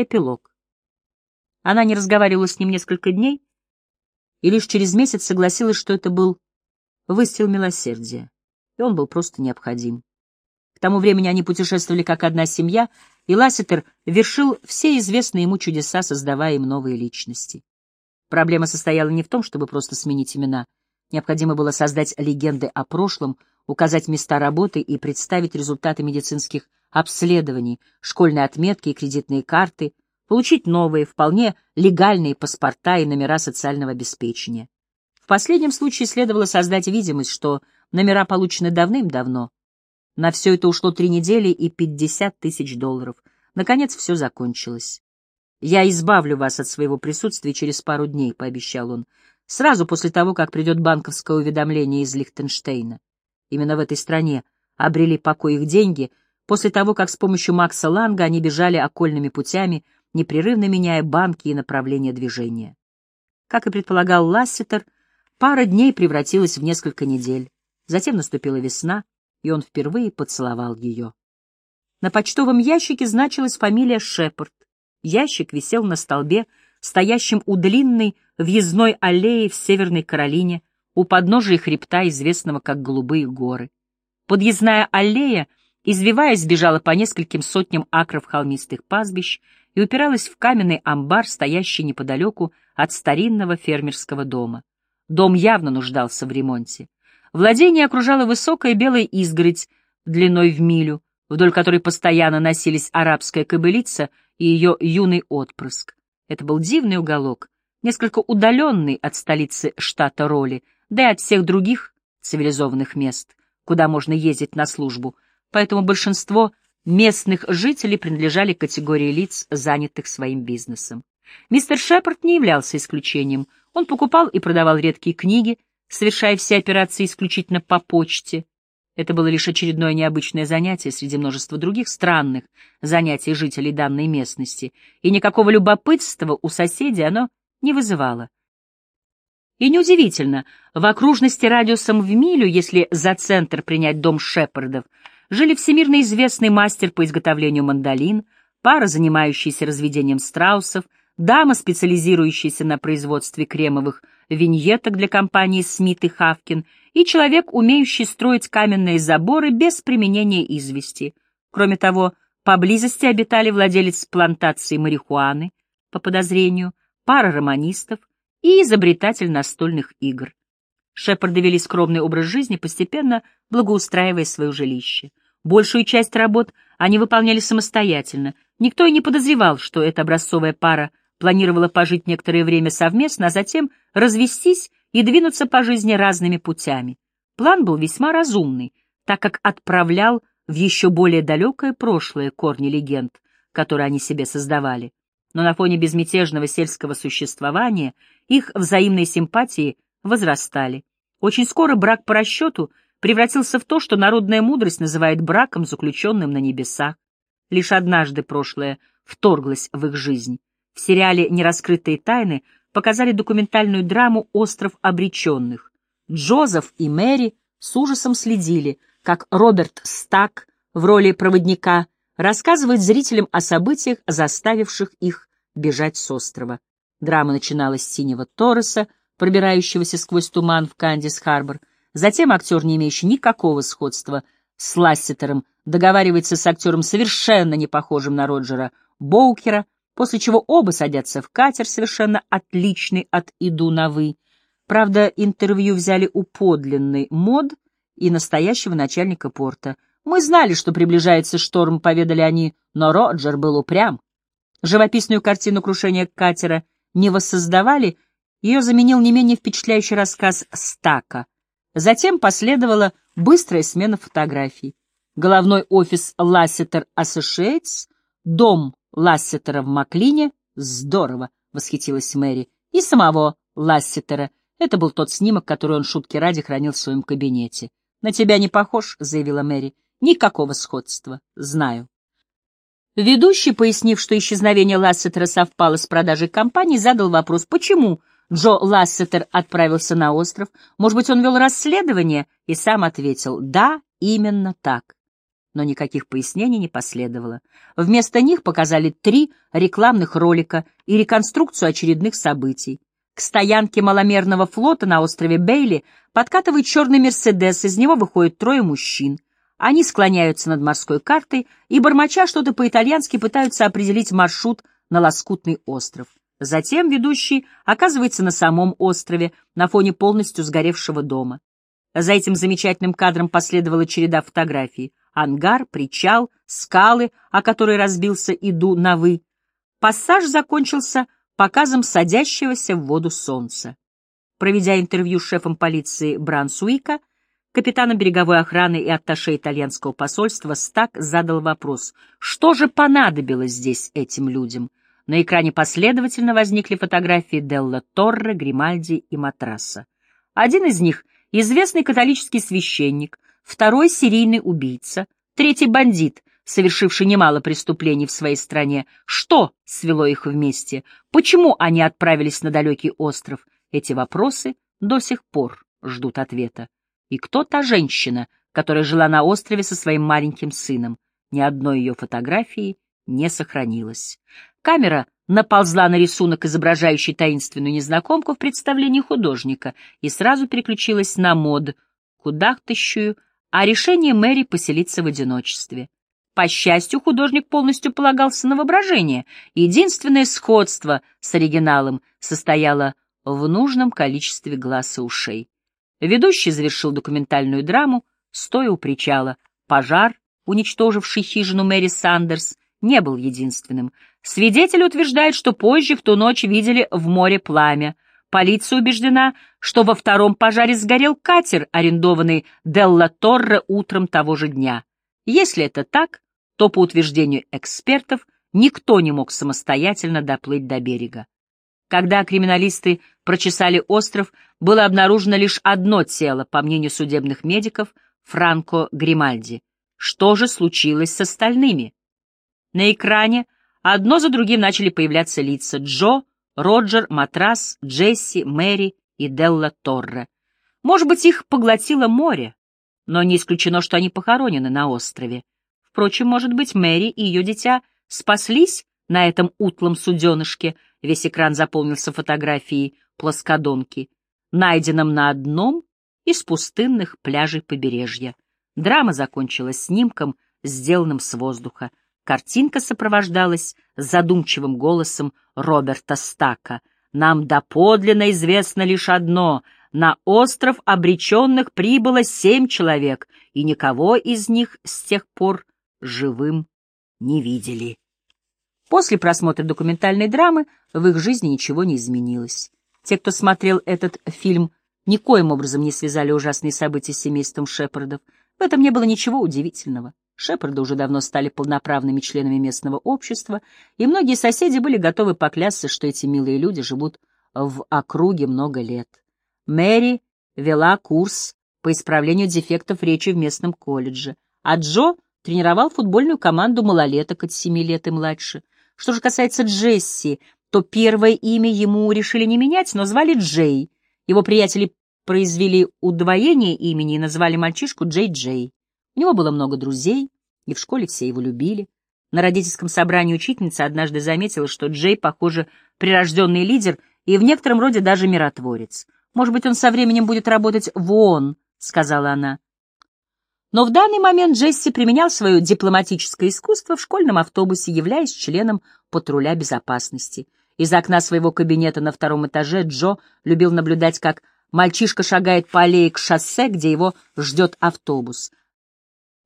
Эпилог. Она не разговаривала с ним несколько дней и лишь через месяц согласилась, что это был выстрел милосердия, и он был просто необходим. К тому времени они путешествовали как одна семья, и Лассетер вершил все известные ему чудеса, создавая им новые личности. Проблема состояла не в том, чтобы просто сменить имена. Необходимо было создать легенды о прошлом, указать места работы и представить результаты медицинских обследований, школьные отметки и кредитные карты, получить новые, вполне легальные паспорта и номера социального обеспечения. В последнем случае следовало создать видимость, что номера получены давным-давно. На все это ушло три недели и пятьдесят тысяч долларов. Наконец все закончилось. «Я избавлю вас от своего присутствия через пару дней», — пообещал он, «сразу после того, как придет банковское уведомление из Лихтенштейна. Именно в этой стране обрели покой их деньги, после того, как с помощью Макса Ланга они бежали окольными путями, непрерывно меняя банки и направление движения. Как и предполагал Лассетер, пара дней превратилась в несколько недель. Затем наступила весна, и он впервые поцеловал ее. На почтовом ящике значилась фамилия Шепард. Ящик висел на столбе, стоящем у длинной въездной аллеи в Северной Каролине, у подножия хребта, известного как Голубые горы. Подъездная аллея, извиваясь, бежала по нескольким сотням акров холмистых пастбищ и упиралась в каменный амбар, стоящий неподалеку от старинного фермерского дома. Дом явно нуждался в ремонте. Владение окружала высокая белая изгородь длиной в милю, вдоль которой постоянно носились арабская кобылица и ее юный отпрыск. Это был дивный уголок, несколько удаленный от столицы штата Роли, да и от всех других цивилизованных мест, куда можно ездить на службу, поэтому большинство местных жителей принадлежали к категории лиц, занятых своим бизнесом. Мистер Шепард не являлся исключением. Он покупал и продавал редкие книги, совершая все операции исключительно по почте, это было лишь очередное необычное занятие среди множества других странных занятий жителей данной местности, и никакого любопытства у соседей оно не вызывало. И неудивительно, в окружности радиусом в милю, если за центр принять дом Шепардов, жили всемирно известный мастер по изготовлению мандолин, пара, занимающаяся разведением страусов, дама, специализирующаяся на производстве кремовых виньеток для компании Смит и Хавкин, и человек, умеющий строить каменные заборы без применения извести. Кроме того, поблизости обитали владелец плантации марихуаны, по подозрению, пара романистов и изобретатель настольных игр. Шепарды вели скромный образ жизни, постепенно благоустраивая свое жилище. Большую часть работ они выполняли самостоятельно. Никто и не подозревал, что эта образцовая пара планировала пожить некоторое время совместно, а затем развестись и двинуться по жизни разными путями. План был весьма разумный, так как отправлял в еще более далекое прошлое корни легенд, которые они себе создавали. Но на фоне безмятежного сельского существования их взаимные симпатии возрастали. Очень скоро брак по расчету превратился в то, что народная мудрость называет браком, заключенным на небесах. Лишь однажды прошлое вторглось в их жизнь. В сериале «Нераскрытые тайны» показали документальную драму «Остров обреченных». Джозеф и Мэри с ужасом следили, как Роберт Стак в роли проводника рассказывает зрителям о событиях, заставивших их бежать с острова. Драма начиналась с синего Торреса, пробирающегося сквозь туман в Кандис-Харбор. Затем актер, не имеющий никакого сходства с Лассетером, договаривается с актером, совершенно не похожим на Роджера Боукера, после чего оба садятся в катер, совершенно отличный от «Иду на вы». Правда, интервью взяли у подлинной мод и настоящего начальника порта. Мы знали, что приближается шторм, поведали они, но Роджер был упрям. Живописную картину крушения катера не воссоздавали, ее заменил не менее впечатляющий рассказ Стака. Затем последовала быстрая смена фотографий. Головной офис Lassiter Associates, дом Лассетера в Маклине? Здорово, — восхитилась Мэри. И самого Лассетера. Это был тот снимок, который он шутки ради хранил в своем кабинете. «На тебя не похож», — заявила Мэри. «Никакого сходства. Знаю». Ведущий, пояснив, что исчезновение Лассетера совпало с продажей компании, задал вопрос, почему Джо Лассетер отправился на остров. Может быть, он вел расследование? И сам ответил, да, именно так. но никаких пояснений не последовало. Вместо них показали три рекламных ролика и реконструкцию очередных событий. К стоянке маломерного флота на острове Бейли подкатывает черный «Мерседес», из него выходят трое мужчин. Они склоняются над морской картой и, бормоча что-то по-итальянски, пытаются определить маршрут на лоскутный остров. Затем ведущий оказывается на самом острове, на фоне полностью сгоревшего дома. За этим замечательным кадром последовала череда фотографий. Ангар, причал, скалы, о которые разбился Иду на «вы». Пассаж закончился показом садящегося в воду солнца. Проведя интервью с шефом полиции Брансуика, капитаном береговой охраны и атташе итальянского посольства, Стак задал вопрос, что же понадобилось здесь этим людям? На экране последовательно возникли фотографии Делла Торре, Гримальди и Матраса. Один из них — известный католический священник, второй — серийный убийца, третий — бандит, совершивший немало преступлений в своей стране. Что свело их вместе? Почему они отправились на далекий остров? Эти вопросы до сих пор ждут ответа. И кто та женщина, которая жила на острове со своим маленьким сыном? Ни одной ее фотографии не сохранилось. Камера наползла на рисунок, изображающий таинственную незнакомку в представлении художника, и сразу переключилась на мод, кудахтащую, а решение Мэри поселиться в одиночестве. По счастью, художник полностью полагался на воображение. Единственное сходство с оригиналом состояло в нужном количестве глаз и ушей. Ведущий завершил документальную драму, стоя у причала. Пожар, уничтоживший хижину Мэри Сандерс, не был единственным. Свидетели утверждают, что позже в ту ночь видели в море пламя. Полиция убеждена, что во втором пожаре сгорел катер, арендованный Делла Торре утром того же дня. Если это так, то, по утверждению экспертов, никто не мог самостоятельно доплыть до берега. Когда криминалисты прочесали остров, было обнаружено лишь одно тело, по мнению судебных медиков, Франко Гримальди. Что же случилось с остальными? На экране одно за другим начали появляться лица Джо, Роджер, Матрас, Джесси, Мэри и Делла Торре. Может быть, их поглотило море, но не исключено, что они похоронены на острове. Впрочем, может быть, Мэри и ее дитя спаслись на этом утлом суденышке, весь экран заполнился фотографией плоскодонки, найденном на одном из пустынных пляжей побережья. Драма закончилась снимком, сделанным с воздуха. Картинка сопровождалась задумчивым голосом Роберта Стака. «Нам доподлинно известно лишь одно — на остров обреченных прибыло семь человек, и никого из них с тех пор живым не видели». После просмотра документальной драмы в их жизни ничего не изменилось. Те, кто смотрел этот фильм, никоим образом не связали ужасные события с семейством Шепардов. В этом не было ничего удивительного. Шепарды уже давно стали полноправными членами местного общества, и многие соседи были готовы поклясться, что эти милые люди живут в округе много лет. Мэри вела курс по исправлению дефектов речи в местном колледже, а Джо тренировал футбольную команду малолеток от семи лет и младше. Что же касается Джесси, то первое имя ему решили не менять, но звали Джей. Его приятели произвели удвоение имени и назвали мальчишку Джей-Джей. У него было много друзей, и в школе все его любили. На родительском собрании учительница однажды заметила, что Джей, похоже, прирожденный лидер и в некотором роде даже миротворец. «Может быть, он со временем будет работать в ООН», — сказала она. Но в данный момент Джесси применял свое дипломатическое искусство в школьном автобусе, являясь членом патруля безопасности. Из окна своего кабинета на втором этаже Джо любил наблюдать, как мальчишка шагает по аллее к шоссе, где его ждет автобус.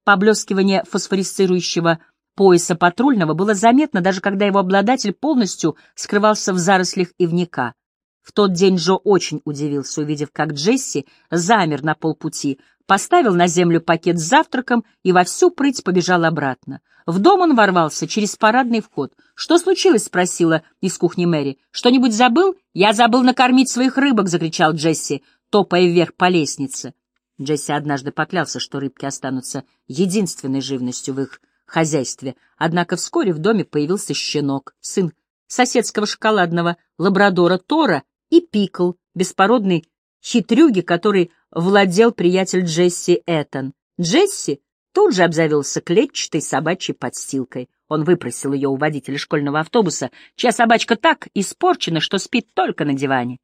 Поблескивание фосфорисцирующего пояса патрульного было заметно, даже когда его обладатель полностью скрывался в зарослях ивника. В тот день Джо очень удивился, увидев, как Джесси замер на полпути, поставил на землю пакет с завтраком и во всю прыть побежал обратно. В дом он ворвался через парадный вход. «Что случилось?» — спросила из кухни Мэри. «Что-нибудь забыл?» «Я забыл накормить своих рыбок!» — закричал Джесси, топая вверх по лестнице. Джесси однажды поклялся, что рыбки останутся единственной живностью в их хозяйстве, однако вскоре в доме появился щенок, сын соседского шоколадного лабрадора Тора и Пикл, беспородный хитрюги, который владел приятель Джесси Этон. Джесси тут же обзавелся клетчатой собачьей подстилкой. Он выпросил ее у водителя школьного автобуса, чья собачка так испорчена, что спит только на диване.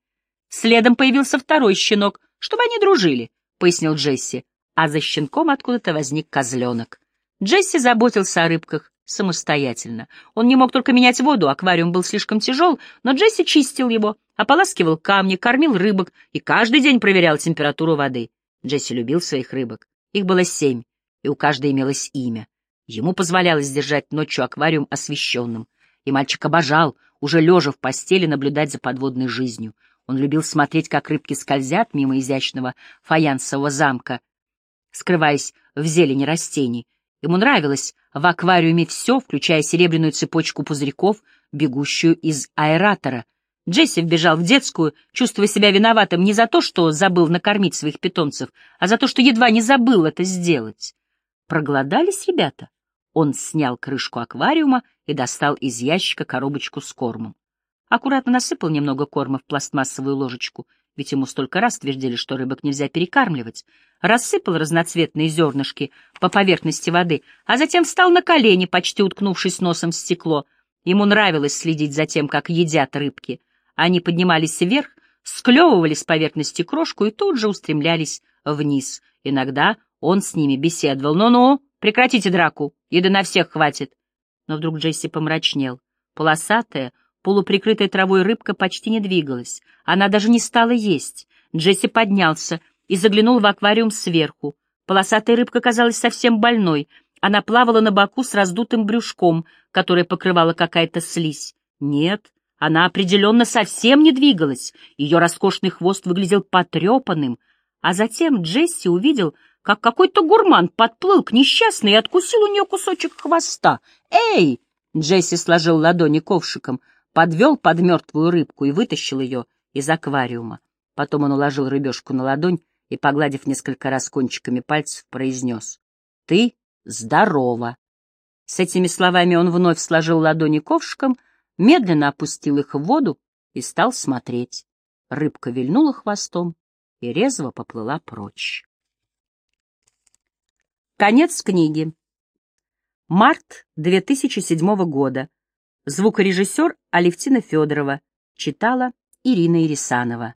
Следом появился второй щенок, чтобы они дружили, — пояснил Джесси, а за щенком откуда-то возник козленок. Джесси заботился о рыбках самостоятельно. Он не мог только менять воду, аквариум был слишком тяжел, но Джесси чистил его, ополаскивал камни, кормил рыбок и каждый день проверял температуру воды. Джесси любил своих рыбок. Их было семь, и у каждой имелось имя. Ему позволялось держать ночью аквариум освещенным, и мальчик обожал, уже лежа в постели, наблюдать за подводной жизнью. Он любил смотреть, как рыбки скользят мимо изящного фаянсового замка, скрываясь в зелени растений. Ему нравилось в аквариуме все, включая серебряную цепочку пузырьков, бегущую из аэратора. Джесси вбежал в детскую, чувствуя себя виноватым не за то, что забыл накормить своих питомцев, а за то, что едва не забыл это сделать. Проголодались ребята? Он снял крышку аквариума и достал из ящика коробочку с кормом. Аккуратно насыпал немного корма в пластмассовую ложечку, ведь ему столько раз твердили, что рыбок нельзя перекармливать. Рассыпал разноцветные зернышки по поверхности воды, а затем встал на колени, почти уткнувшись носом в стекло. Ему нравилось следить за тем, как едят рыбки. Они поднимались вверх, склевывали с поверхности крошку и тут же устремлялись вниз. Иногда он с ними беседовал. «Ну-ну, прекратите драку, еды на всех хватит». Но вдруг Джесси помрачнел. Полосатая, полуприкрытая травой рыбка почти не двигалась. Она даже не стала есть. Джесси поднялся и заглянул в аквариум сверху. Полосатая рыбка казалась совсем больной. Она плавала на боку с раздутым брюшком, которое покрывала какая-то слизь. Нет, она определенно совсем не двигалась. Ее роскошный хвост выглядел потрепанным. А затем Джесси увидел, как какой-то гурман подплыл к несчастной и откусил у нее кусочек хвоста. «Эй!» — Джесси сложил ладони ковшиком, подвел под мертвую рыбку и вытащил ее из аквариума. Потом он уложил рыбешку на ладонь и, погладив несколько раз кончиками пальцев, произнес «Ты здорова!». С этими словами он вновь сложил ладони ковшиком, медленно опустил их в воду и стал смотреть. Рыбка вильнула хвостом и резво поплыла прочь. Конец книги. Март 2007 года. Звукорежиссер Алевтина Федорова. Читала Ирина Ирисанова.